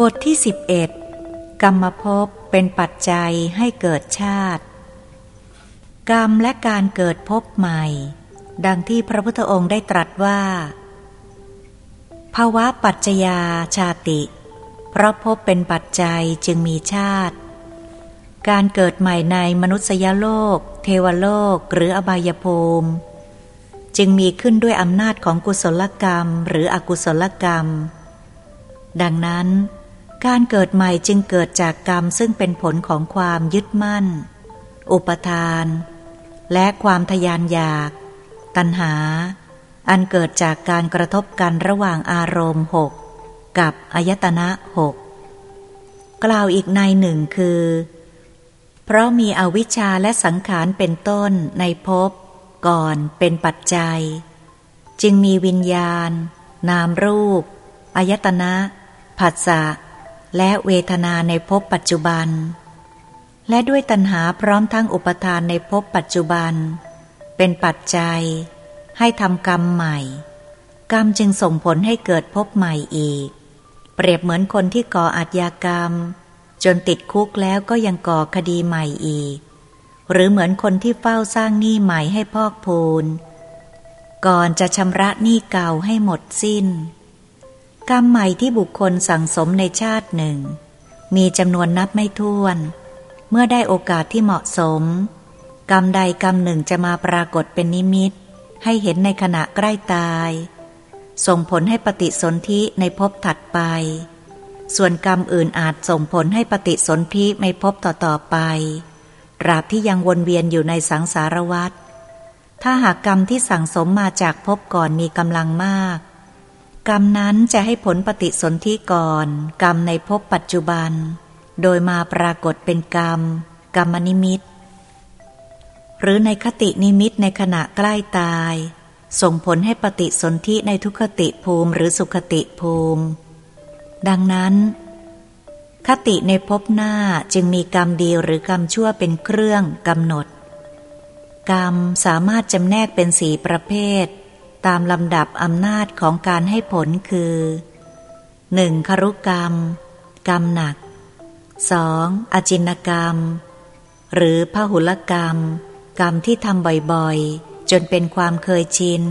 บทที่ 11 กรรมภพเป็นปัจจัยให้เกิดชาติ กรรมและการเกิดภพใหม่ ดังที่พระพุทธองค์ได้ตรัสว่าภาวะปัจจยาชาติ เพราะภพเป็นปัจจัยจึงมีชาติ การเกิดใหม่ในมนุษยโลก เทวโลกหรืออบายภูมิ จึงมีขึ้นด้วยอำนาจของกุศลกรรมหรืออกุศลกรรมดังนั้น การเกิดใหม่จึงเกิดจากกรรมซึ่งเป็นผลของความยึดมั่น อุปทาน และความทยานอยาก ตัณหา อันเกิดจากการกระทบกันระหว่างอารมณ์หกกับอายตนะหกกล่าวอีกในหนึ่งคือ เพราะมีอวิชชาและสังขารเป็นต้นในภพก่อนเป็นปัจจัย จึงมีวิญญาณ นามรูป อายตนะ ผัสสะ และเวทนาในภพปัจจุบัน และด้วยตัณหาพร้อมทั้งอุปทานในภพปัจจุบัน เป็นปัจจัย ให้ทำกรรมใหม่ กรรมจึงส่งผลให้เกิดภพใหม่อีก เปรียบเหมือนคนที่ก่ออาชญากรรม จนติดคุกแล้วก็ยังก่อคดีใหม่อีก หรือเหมือนคนที่เฝ้าสร้างหนี้ใหม่ให้พอกพูนก่อนจะชำระหนี้เก่าให้หมดสิ้น กรรมใหม่ที่บุคคลสั่งสมในชาติหนึ่ง มีจำนวนนับไม่ถ้วน เมื่อได้โอกาสที่เหมาะสม กรรมใดกรรมหนึ่งจะมาปรากฏเป็นนิมิต ให้เห็นในขณะใกล้ตาย ส่งผลให้ปฏิสนธิในภพถัดไป ส่วนกรรมอื่นอาจส่งผลให้ปฏิสนธิในภพต่อๆไปตราบที่ยังวนเวียนอยู่ในสังสารวัฏถ้าหากกรรมที่สั่งสมมาจากภพก่อนมีกำลังมาก กรรมนั้นจะให้ผลปฏิสนธิก่อน กรรมในภพปัจจุบัน โดยมาปรากฏเป็นกรรม กรรมนิมิต หรือในคตินิมิตในขณะใกล้ตาย ส่งผลให้ปฏิสนธิในทุคติภูมิหรือสุขติภูมิ ดังนั้น คติในภพหน้าจึงมีกรรมดีหรือกรรมชั่วเป็นเครื่องกำหนด กรรมสามารถจำแนกเป็นสีประเภท ตามลำดับอำนาจของการให้ผลคือ 1. ครุกรรม กรรมหนัก 2. อจินกรรม หรือพหุลกรรม กรรมที่ทำบ่อยๆ จนเป็นความเคยชิน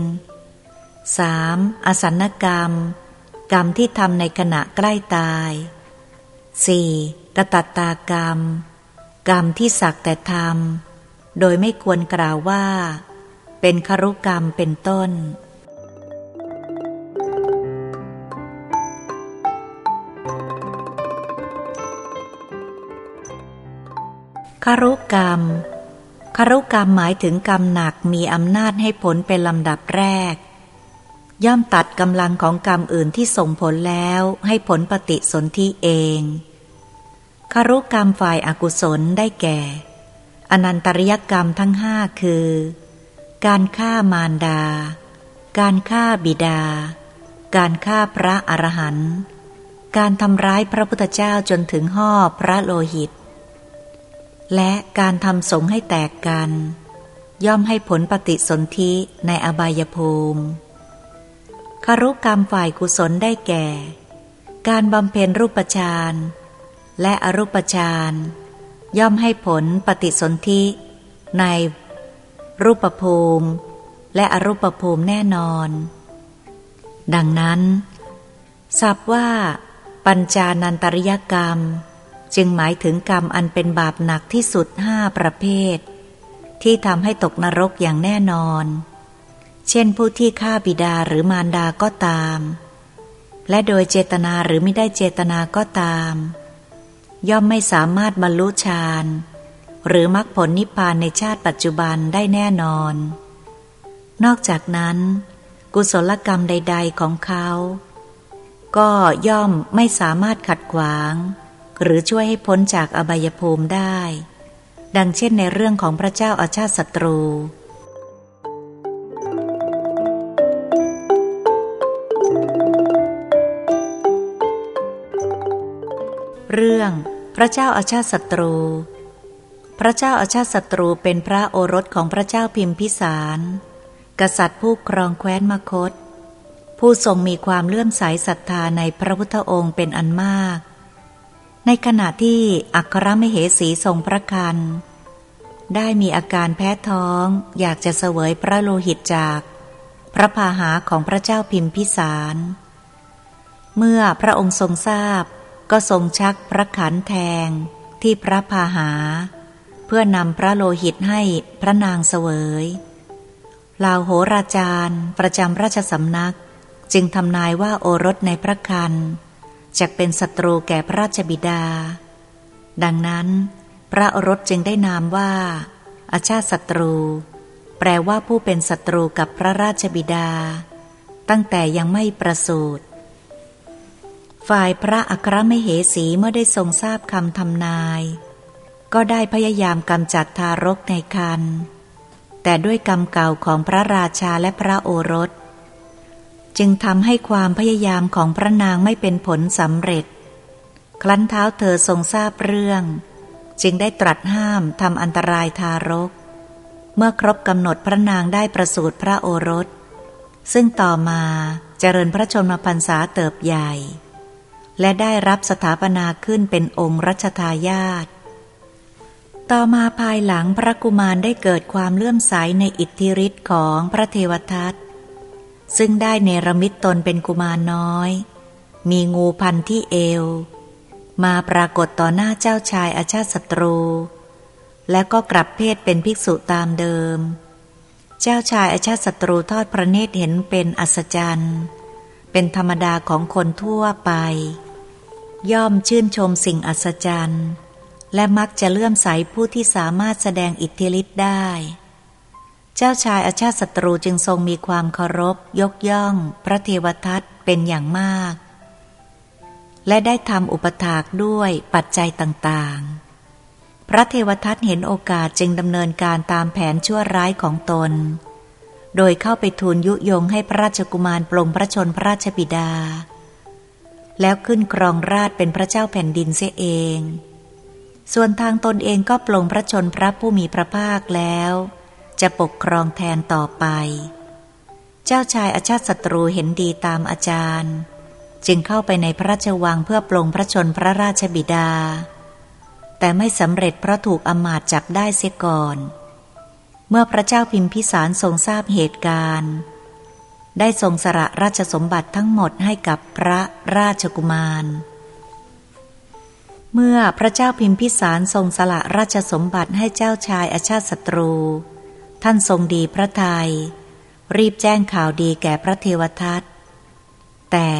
3. อสันกรรม กรรมที่ทำในขณะใกล้ตาย 4. กตัตตากรรม กรรมที่สักแต่ทำโดยไม่ควรกล่าวว่า เป็นครุกรรมเป็นต้นคารุกรรมคารุกรรมหมายถึงกรรมหนักมีอำนาจให้ผลเป็นลำดับแรก ย่อมตัดกำลังของกรรมอื่นที่ส่งผลแล้วให้ผลปฏิสนธิเองคารุกรรมฝ่ายอากุศลได้แก่ อนันตริยกรรมทั้งห้าคือ การฆ่ามารดา การฆ่าบิดา การฆ่าพระอรหันต์ การทำร้ายพระพุทธเจ้าจนถึงห่อพระโลหิต และการทำสงให้แตกกัน ย่อมให้ผลปฏิสนธิในอบายภูมิคารุกรรมฝ่ายกุศลได้แก่ การบำเพ็ญรูปฌานและอรูปฌานย่อมให้ผลปฏิสนธิใน รูปภูมิ และอรูปภูมิแน่นอน ดังนั้นสับว่า ปัญจานันตริยกรรม จึงหมายถึงกรรมอันเป็นบาปหนักที่สุดห้าประเภท ที่ทำให้ตกนรกอย่างแน่นอน เช่นผู้ที่ฆ่าบิดาหรือมารดาก็ตาม และโดยเจตนาหรือไม่ได้เจตนาก็ตาม ย่อมไม่สามารถบรรลุฌาน หรือมรรคผลนิพพานในชาติปัจจุบันได้แน่นอน นอกจากนั้น กุศลกรรมใด ๆของเขา ก็ย่อมไม่สามารถขัดขวาง หรือช่วยให้พ้นจากอบายภูมิได้ ดังเช่นในเรื่องของพระเจ้าอาชาติศัตรูเรื่องพระเจ้าอาชาติศัตรู พระเจ้าอาชาติศัตรูเป็นพระโอรสของพระเจ้าพิมพิสาร กษัตริย์ผู้ครองแคว้นมคต ผู้ทรงมีความเลื่อมใสศรัทธาในพระพุทธองค์เป็นอันมาก ในขณะที่อัครมเหสีทรงพระคัน ได้มีอาการแพ้ท้องอยากจะเสวยพระโลหิตจาก พระพาหาของพระเจ้าพิมพิสาร เมื่อพระองค์ทรงทราบก็ทรงชักพระขันแทงที่พระพาหา พื่อนำพระโลหิตให้พระนางเสวยลาวโหราจารย์ ประจำราชสำนัก จึงทำนายว่าโอรสในพระคันจะเป็นศัตรูแก่พระราชบิดา ดังนั้น พระโอรสจึงได้นามว่า อาชาติศัตรู แปลว่าผู้เป็นศัตรูกับพระราชบิดา ตั้งแต่ยังไม่ประสูติฝ่ายพระอัครมเหสีเมื่อได้ทรงทราบคำทำนาย ก็ได้พยายามกำจัดทารกในคันแต่ด้วยกรรมเก่าของพระราชาและพระโอรส จึงทำให้ความพยายามของพระนางไม่เป็นผลสำเร็จคลั้นเท้าเธอทรงทราบเรื่อง จึงได้ตรัสห้ามทำอันตรายทารก เมื่อครบกำหนดพระนางได้ประสูติพระโอรส ซึ่งต่อมาเจริญพระชนมพรรษาเติบใหญ่ และได้รับสถาปนาขึ้นเป็นองค์รัชทายาท ต่อมาภายหลังพระกุมารได้เกิดความเลื่อมใสในอิทธิฤทธิ์ของพระเทวทัตซึ่งได้เนรมิตตนเป็นกุมารน้อย มีงูพันที่เอว มาปรากฏต่อหน้าเจ้าชายอาชาติศัตรู และก็กลับเพศเป็นภิกษุตามเดิม เจ้าชายอาชาติศัตรูทอดพระเนตรเห็นเป็นอัศจรรย์ เป็นธรรมดาของคนทั่วไป ย่อมชื่นชมสิ่งอัศจรรย์ และมักจะเลื่อมใสผู้ที่สามารถแสดงอิทธิฤทธิ์ได้ เจ้าชายอาชาติศัตรูจึงทรงมีความเคารพ ยกย่อง พระเทวทัตเป็นอย่างมาก และได้ทำอุปถากด้วยปัจจัยต่างๆ พระเทวทัตเห็นโอกาสจึงดำเนินการตามแผนชั่วร้ายของตน โดยเข้าไปทูลยุยงให้พระราชกุมารปลงพระชนพระราชบิดา แล้วขึ้นครองราชเป็นพระเจ้าแผ่นดินเสียเอง ส่วนทางตนเองก็ปลงพระชนพระผู้มีพระภาคแล้ว จะปกครองแทนต่อไป เจ้าชายอาชาติศัตรูเห็นดีตามอาจารย์ จึงเข้าไปในพระราชวังเพื่อปลงพระชนพระราชบิดา แต่ไม่สำเร็จเพราะถูกอมาตจับได้เสียก่อน เมื่อพระเจ้าพิมพิสารทรงทราบเหตุการณ์ ได้ทรงสละราชสมบัติทั้งหมดให้กับพระราชกุมาร เมื่อพระเจ้าพิมพิสารทรงสละราชสมบัติให้เจ้าชายอาชาติศัตรู ท่านทรงดีพระทยัยรีบแจ้งข่าวดีแก่พระเทวทัตแต่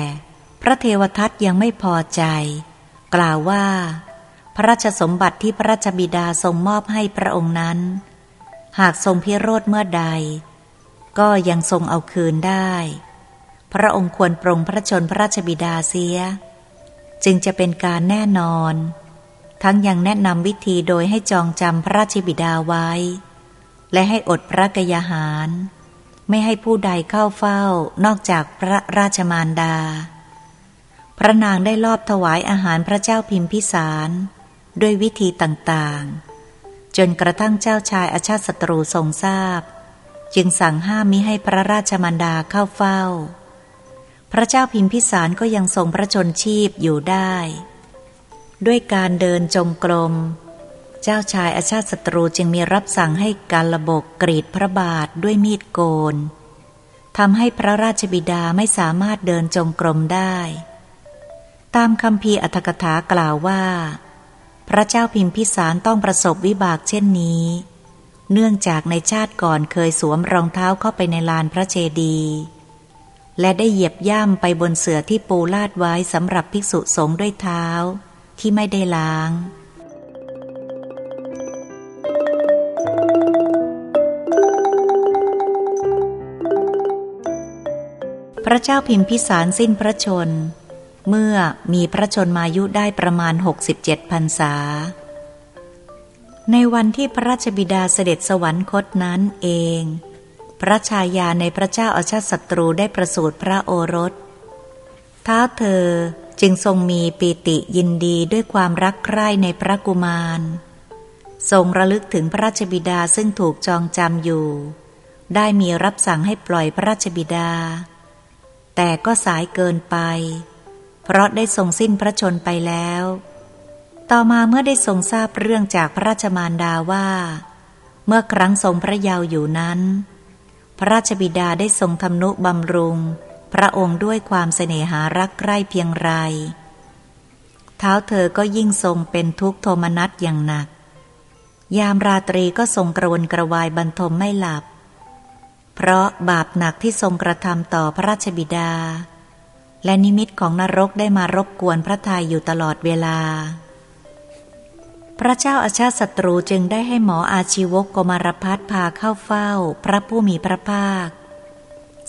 พระเทวทัตยังไม่พอใจ กล่าวว่า พระราชสมบัติที่พระราชบิดาทรงมอบให้พระองค์นั้น หากทรงพิโรธเมื่อใด ก็ยังทรงเอาคืนได้ พระองค์ควรปรงพระชนพระราชบิดาเสีย จึงจะเป็นการแน่นอน ทั้งยังแนะนำวิธีโดยให้จองจำพระราชบิดาไว้ และให้อดพระกยาหาร ไม่ให้ผู้ใดเข้าเฝ้านอกจากพระราชมารดา พระนางได้ลอบถวายอาหารพระเจ้าพิมพิสาร ด้วยวิธีต่างๆ จนกระทั่งเจ้าชายอาชาติศัตรูทรงทราบ จึงสั่งห้ามมิให้พระราชมารดาเข้าเฝ้า พระเจ้าพิมพิสารก็ยังทรงพระชนชีพอยู่ได้ ด้วยการเดินจงกรม เจ้าชายอาชาติศัตรูจึงมีรับสั่งให้การระบบกรีดพระบาทด้วยมีดโกนทำให้พระราชบิดาไม่สามารถเดินจงกรมได้ ตามคำพีอัตถกถากล่าวว่า พระเจ้าพิมพิสารต้องประสบวิบากเช่นนี้ เนื่องจากในชาติก่อนเคยสวมรองเท้าเข้าไปในลานพระเจดีย์ และได้เหยียบย่ำไปบนเสือที่ปูลาดไว้สำหรับภิกษุสงฆ์ด้วยเท้า ที่ไม่ได้ล้าง พระเจ้าพิมพิสารสิ้นพระชน เมื่อมีพระชนมายุได้ประมาณ 67พรรษา ในวันที่พระราชบิดาเสด็จสวรรคตนั้นเอง พระชายาในพระเจ้าอาชาติศัตรูได้ประสูติพระโอรส ท้าเธอจึงทรงมีปีติยินดีด้วยความรักใคร่ในพระกุมาร ทรงระลึกถึงพระราชบิดาซึ่งถูกจองจำอยู่ ได้มีรับสั่งให้ปล่อยพระราชบิดา แต่ก็สายเกินไป เพราะได้ทรงสิ้นพระชนไปแล้ว ต่อมาเมื่อได้ทรงทราบเรื่องจากพระราชมารดาว่า เมื่อครั้งทรงพระเยาว์อยู่นั้น พระราชบิดาได้ทรงทำนุบำรุง พระองค์ด้วยความเสน่หารักใคร่เพียงไร เท้าเธอก็ยิ่งทรงเป็นทุกข์โทมนัสอย่างหนัก ยามราตรีก็ทรงกระวนกระวายบรรทมไม่หลับ เพราะบาปหนักที่ทรงกระทำต่อพระราชบิดา และนิมิตของนรกได้มารบกวนพระทัยอยู่ตลอดเวลา พระเจ้าอาชาติศัตรูจึงได้ให้หมออาชีวกกมารพัฒพาเข้าเฝ้า พระผู้มีพระภาค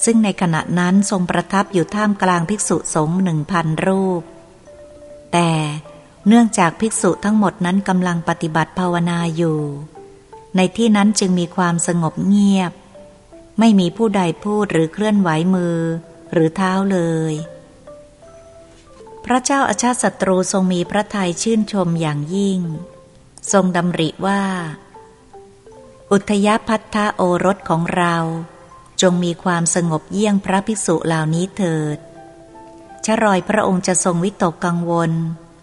ซึ่งในขณะนั้นทรงประทับอยู่ท่ามกลางภิกษุสงฆ์หนึ่งพันรูป แต่เนื่องจากภิกษุทั้งหมดนั้นกำลังปฏิบัติภาวนาอยู่ ในที่นั้นจึงมีความสงบเงียบ ไม่มีผู้ใดพูดหรือเคลื่อนไหวมือหรือเท้าเลย พระเจ้าอาชาติศัตรูทรงมีพระทัยชื่นชมอย่างยิ่ง ทรงดำริว่า อุทยพัทธโอรสของเรา จงมีความสงบเยี่ยงพระภิกษุเหล่านี้เถิดชรอยพระองค์จะทรงวิตกกังวล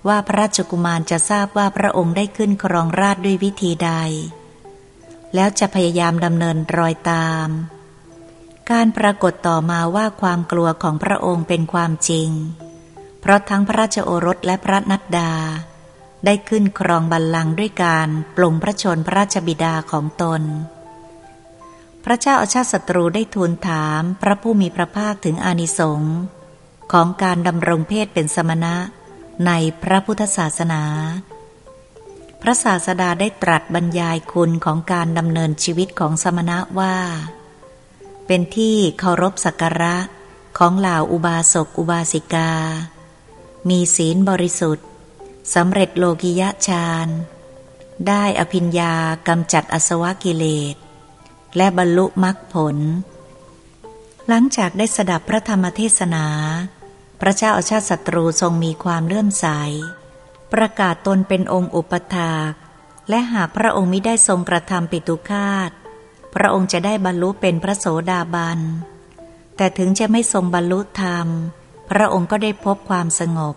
ว่าพระราชกุมารจะทราบว่าพระองค์ได้ขึ้นครองราชด้วยวิธีใด แล้วจะพยายามดำเนินรอยตาม การปรากฏต่อมาว่าความกลัวของพระองค์เป็นความจริง เพราะทั้งพระราชโอรสและพระนัดดา ได้ขึ้นครองบัลลังก์ด้วยการปลงพระชนพระราชบิดาของตน พระเจ้าอาชาติศัตรูได้ทูลถามพระผู้มีพระภาคถึงอานิสงส์ของการดำรงเพศเป็นสมณะในพระพุทธศาสนา พระศาสดาได้ตรัสบรรยายคุณของการดำเนินชีวิตของสมณะว่า เป็นที่เคารพสักการะของเหล่าอุบาสกอุบาสิกา มีศีลบริสุทธิ สำเร็จโลกิยะฌาน ได้อภิญญากำจัดอสวกิเลส และบรรลุมรรคผล หลังจากได้สดับพระธรรมเทศนา พระเจ้าอาชาติศัตรูทรงมีความเลื่อมใส ประกาศตนเป็นองค์อุปถากและหากพระองค์มิได้ทรงกระทำปิตุคาต พระองค์จะได้บรรลุเป็นพระโสดาบัน แต่ถึงจะไม่ทรงบรรลุธรรม พระองค์ก็ได้พบความสงบ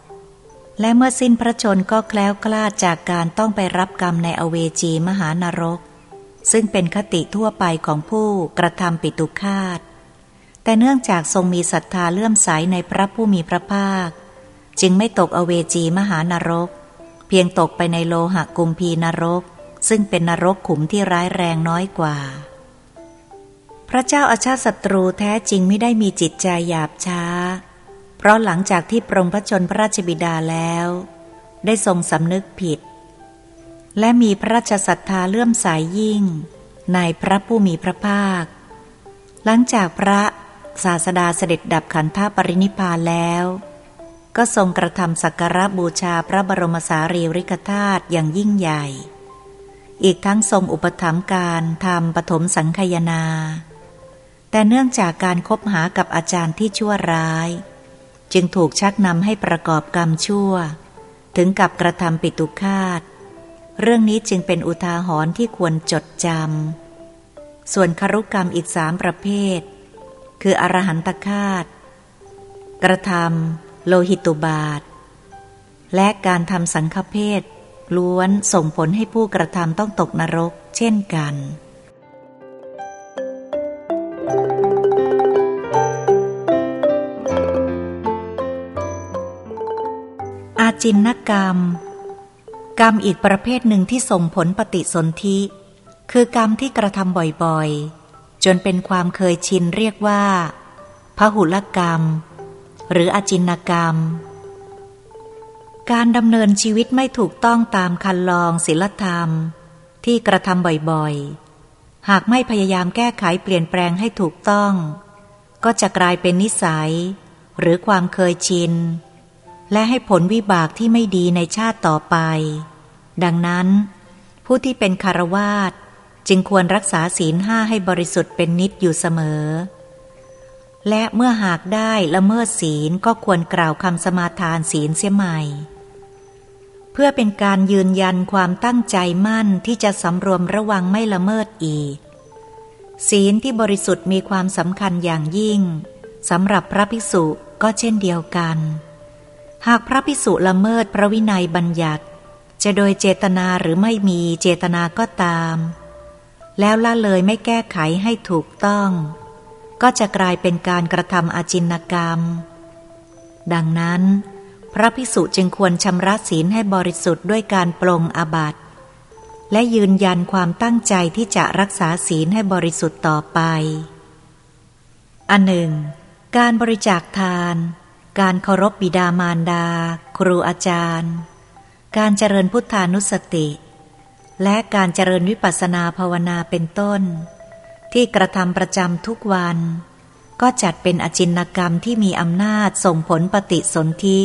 และเมื่อสิ้นพระชนก็แคล้วคลาดจากการต้องไปรับกรรมในอเวจีมหานรก ซึ่งเป็นคติทั่วไปของผู้กระทำปิตุคาต แต่เนื่องจากทรงมีศรัทธาเลื่อมใสในพระผู้มีพระภาค จึงไม่ตกอเวจีมหานรก เพียงตกไปในโลหะกุมพีนรก ซึ่งเป็นนรกขุมที่ร้ายแรงน้อยกว่า พระเจ้าอาชาติศัตรูแท้จริงไม่ได้มีจิตใจหยาบช้า เพราะหลังจากที่ปรงพระชนพระราชบิดาแล้ว ได้ทรงสำนึกผิด และมีพระราชศรัทธาเลื่อมใสยยิ่ง ในพระผู้มีพระภาค หลังจากพระศาสดาเสด็จดับขันธปรินิพานแล้ว ก็ทรงกระทำสักการะบูชาพระบรมสารีริกธาตุอย่างยิ่งใหญ่ อีกทั้งทรงอุปถัมภ์การทำปฐมสังคยนา แต่เนื่องจากการคบหากับอาจารย์ที่ชั่วร้าย จึงถูกชักนำให้ประกอบกรรมชั่ว ถึงกับกระทำปิตุคาต เรื่องนี้จึงเป็นอุทาหรณ์ที่ควรจดจำ ส่วนครุกรรมอีกสามประเภท คืออรหันตคาต กระทำโลหิตุบาท และการทำสังฆเพศล้วนส่งผลให้ผู้กระทำต้องตกนรกเช่นกัน จินนกรรม กรรมอีกประเภทหนึ่งที่ส่งผลปฏิสนธิ คือกรรมที่กระทำบ่อยๆ จนเป็นความเคยชินเรียกว่าพหุลกรรม หรืออจินกรรม การดำเนินชีวิตไม่ถูกต้องตามคันลองศีลธรรม ที่กระทำบ่อยๆ หากไม่พยายามแก้ไขเปลี่ยนแปลงให้ถูกต้อง ก็จะกลายเป็นนิสัย หรือความเคยชิน และให้ผลวิบากที่ไม่ดีในชาติต่อไป ดังนั้น ผู้ที่เป็นคารวาสจึงควรรักษาศีลห้าให้บริสุทธิ์เป็นนิดอยู่เสมอ และเมื่อหากได้ละเมิดศีลก็ควรกล่าวคำสมาทานศีลเสียใหม่ เพื่อเป็นการยืนยันความตั้งใจมั่นที่จะสำรวมระวังไม่ละเมิดอีก ศีลที่บริสุทธิ์มีความสำคัญอย่างยิ่งสำหรับพระภิกษุก็เช่นเดียวกัน หากพระพิสุละเมิดพระวินัยบัญญัติ จะโดยเจตนาหรือไม่มีเจตนาก็ตาม แล้วละเลยไม่แก้ไขให้ถูกต้อง ก็จะกลายเป็นการกระทำอาจินกรรม ดังนั้น พระพิสุจึงควรชำระศีลให้บริสุทธิ์ด้วยการปลงอบัตและยืนยันความตั้งใจที่จะรักษาศีลให้บริสุทธิ์ต่อไป อันหนึ่ง การบริจาคทาน การเคารพบิดามารดา ครูอาจารย์ การเจริญพุทธานุสติ และการเจริญวิปัสสนาภาวนาเป็นต้น ที่กระทำประจำทุกวัน ก็จัดเป็นอจินกรรมที่มีอำนาจส่งผลปฏิสนธิ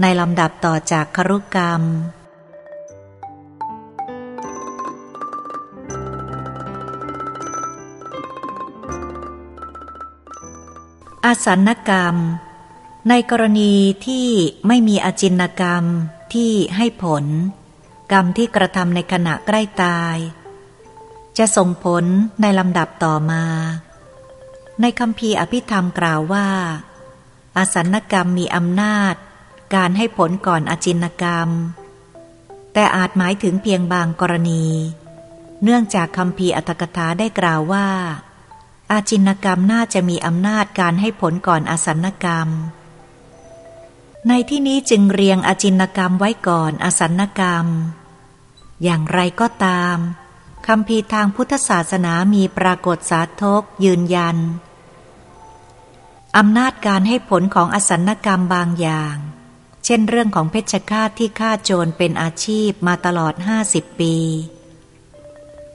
ในลำดับต่อจากครุกรรม อาสันกรรม ในกรณีที่ไม่มีอจินกรรมที่ให้ผล กรรมที่กระทำในขณะใกล้ตาย จะส่งผลในลำดับต่อมา ในคำพีอภิธรรมกล่าวว่า อาสันกรรมมีอำนาจ การให้ผลก่อนอจินกรรม แต่อาจหมายถึงเพียงบางกรณี เนื่องจากคำพีอัตถกถาได้กล่าวว่า อาจินกรรมน่าจะมีอำนาจการให้ผลก่อนอสันกรรม ในที่นี้จึงเรียงอาจินกรรมไว้ก่อนอสันกรรม อย่างไรก็ตามคำพีทางพุทธศาสนามีปรากฏสาธกยืนยัน อำนาจการให้ผลของอสันกรรมบางอย่าง เช่นเรื่องของเพชฌฆาตที่ฆ่าโจรเป็นอาชีพมาตลอดห้าสิบปี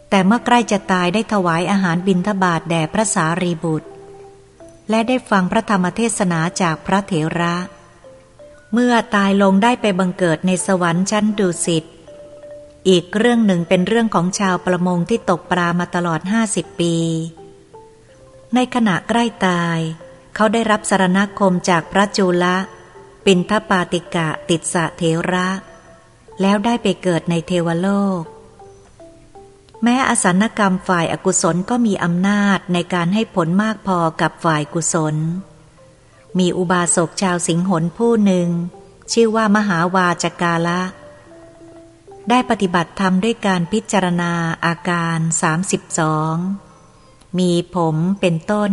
แต่เมื่อใกล้จะตายได้ถวายอาหารบิณฑบาตแด่พระสารีบุตร และได้ฟังพระธรรมเทศนาจากพระเถระ เมื่อตายลงได้ไปบังเกิดในสวรรค์ชั้นดุสิต อีกเรื่องหนึ่งเป็นเรื่องของชาวประมงที่ตกปลามาตลอดห้าสิบปี ในขณะใกล้ตาย เขาได้รับสารณคมจากพระจุละ ปินทปาติกะติดสะเทระ แล้วได้ไปเกิดในเทวโลก แม้อสันกรรมฝ่ายอากุศลก็มีอำนาจในการให้ผลมากพอกับฝ่ายกุศล มีอุบาสกชาวสิงหนผู้หนึ่ง ชื่อว่ามหาวาจกาละ ได้ปฏิบัติธรรมด้วยการพิจารณาอาการ 32 มีผมเป็นต้น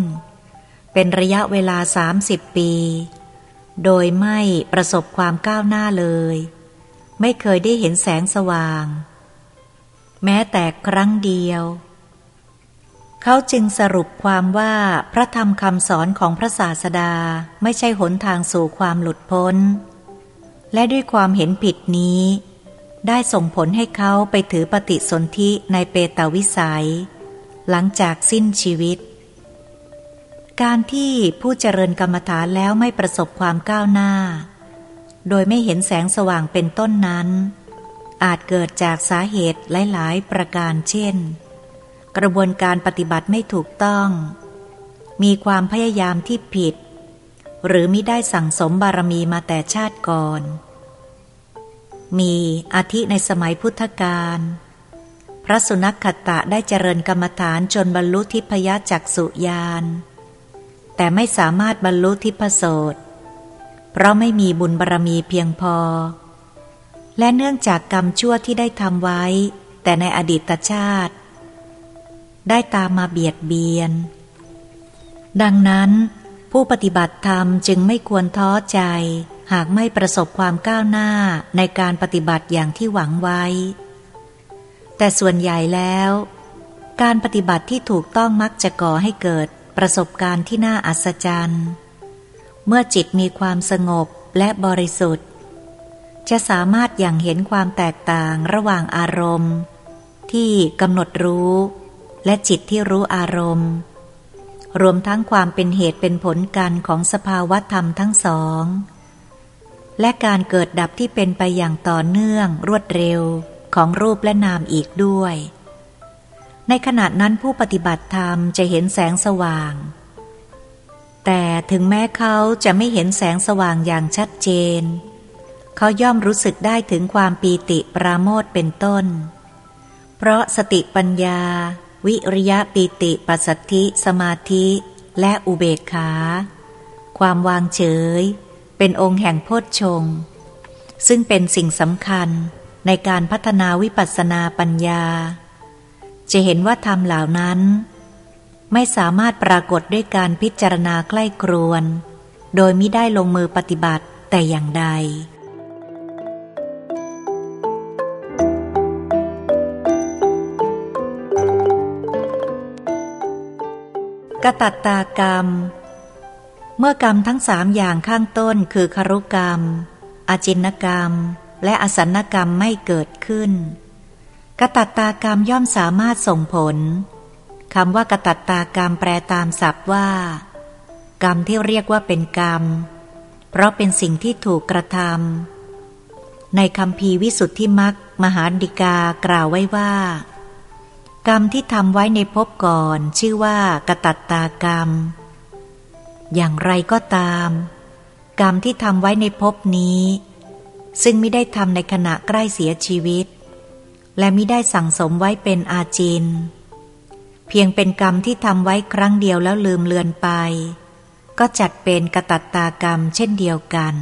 เป็นระยะเวลา 30 ปี โดยไม่ประสบความก้าวหน้าเลย ไม่เคยได้เห็นแสงสว่าง แม้แต่ครั้งเดียว เขาจึงสรุปความว่าพระธรรมคำสอนของพระศาสดาไม่ใช่หนทางสู่ความหลุดพ้น และด้วยความเห็นผิดนี้ ได้ส่งผลให้เขาไปถือปฏิสนธิในเปตวิสัย หลังจากสิ้นชีวิต การที่ผู้เจริญกรรมฐานแล้วไม่ประสบความก้าวหน้า โดยไม่เห็นแสงสว่างเป็นต้นนั้น อาจเกิดจากสาเหตุหลาย ๆ ประการเช่น กระบวนการปฏิบัติไม่ถูกต้อง มีความพยายามที่ผิด หรือมิได้สั่งสมบารมีมาแต่ชาติก่อน มีอาทิในสมัยพุทธกาลพระสุนัขขตะได้เจริญกรรมฐานจนบรรลุทิพยจักสุญาณแต่ไม่สามารถบรรลุทิพโสตเพราะไม่มีบุญบารมีเพียงพอ และเนื่องจากกรรมชั่วที่ได้ทำไว้ แต่ในอดีตชาติ ได้ตามมาเบียดเบียน ดังนั้นผู้ปฏิบัติธรรมจึงไม่ควรท้อใจ หากไม่ประสบความก้าวหน้าในการปฏิบัติอย่างที่หวังไว้ แต่ส่วนใหญ่แล้ว การปฏิบัติที่ถูกต้องมักจะก่อให้เกิดประสบการณ์ที่น่าอัศจรรย์ เมื่อจิตมีความสงบและบริสุทธิ์ จะสามารถอย่างเห็นความแตกต่างระหว่างอารมณ์ ที่กำหนดรู้ และจิตที่รู้อารมณ์ รวมทั้งความเป็นเหตุเป็นผลกันของสภาวธรรมทั้งสอง และการเกิดดับที่เป็นไปอย่างต่อเนื่องรวดเร็วของรูปและนามอีกด้วย ในขณะนั้นผู้ปฏิบัติธรรมจะเห็นแสงสว่าง แต่ถึงแม้เขาจะไม่เห็นแสงสว่างอย่างชัดเจน เขาย่อมรู้สึกได้ถึงความปีติปราโมทเป็นต้น เพราะสติปัญญา วิริยะปีติปัสสธิสมาธิ และอุเบกขา ความวางเฉย เป็นองค์แห่งโพชฌงซึ่งเป็นสิ่งสำคัญในการพัฒนาวิปัสสนาปัญญา จะเห็นว่าธรรมเหล่านั้น ไม่สามารถปรากฏด้วยการพิจารณาใกล้ครวน โดยมิได้ลงมือปฏิบัติแต่อย่างใด กตัตตากรรม เมื่อกรรมทั้งสามอย่างข้างต้นคือคารุกรรม อาจินกรรม และอสันกรรมไม่เกิดขึ้น กตัตตากรรมย่อมสามารถส่งผลคำว่ากตัตตากรรมแปลตามศัพท์ว่า กรรมที่เรียกว่าเป็นกรรม เพราะเป็นสิ่งที่ถูกกระทำในคำพีวิสุทธิมักมหาดิกากล่าวไว้ว่า กรรมที่ทำไว้ในภพก่อน ชื่อว่ากตัตตากรรม อย่างไรก็ตาม กรรมที่ทำไว้ในภพนี้ ซึ่งไม่ได้ทำในขณะใกล้เสียชีวิต และไม่ได้สั่งสมไว้เป็นอาจิน เพียงเป็นกรรมที่ทำไว้ครั้งเดียวแล้วลืมเลือนไป ก็จัดเป็นกตัตตากรรมเช่นเดียวกัน